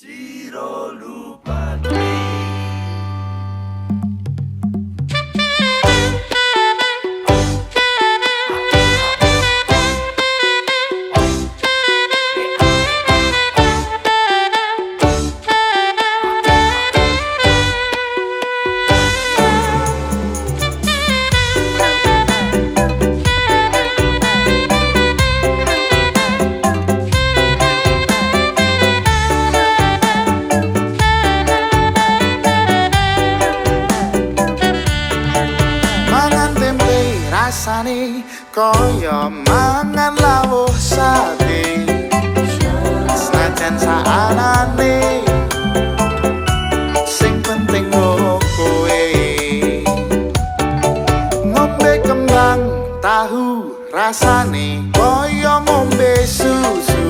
Chiro Lupa. Kaya mangan lawuh sate. Senajan saanane sing penting kowe. Ngombe kembang tahu rasane kaya ngombe susu.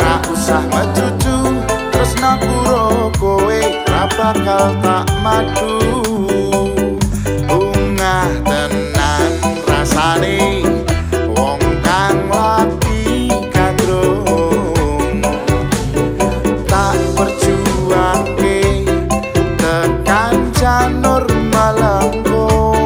Ra usah mecucu terus nakuro kowe ra bakal tak madu malambo.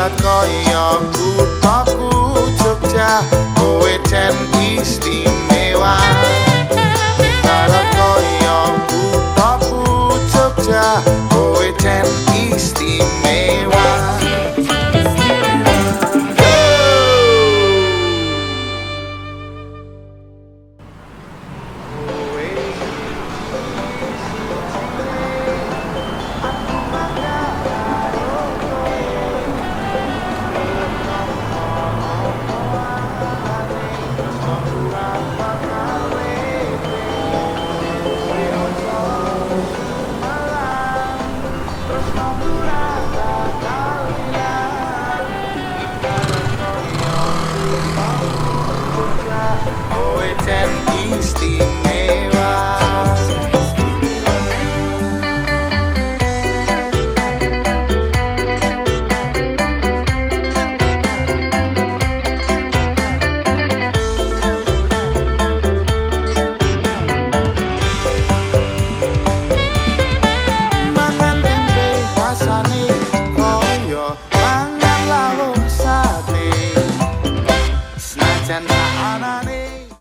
barat koyo kutoku Jogja Kowe ten istimewa. Barat koyo kutoku Jogja poet and beastie.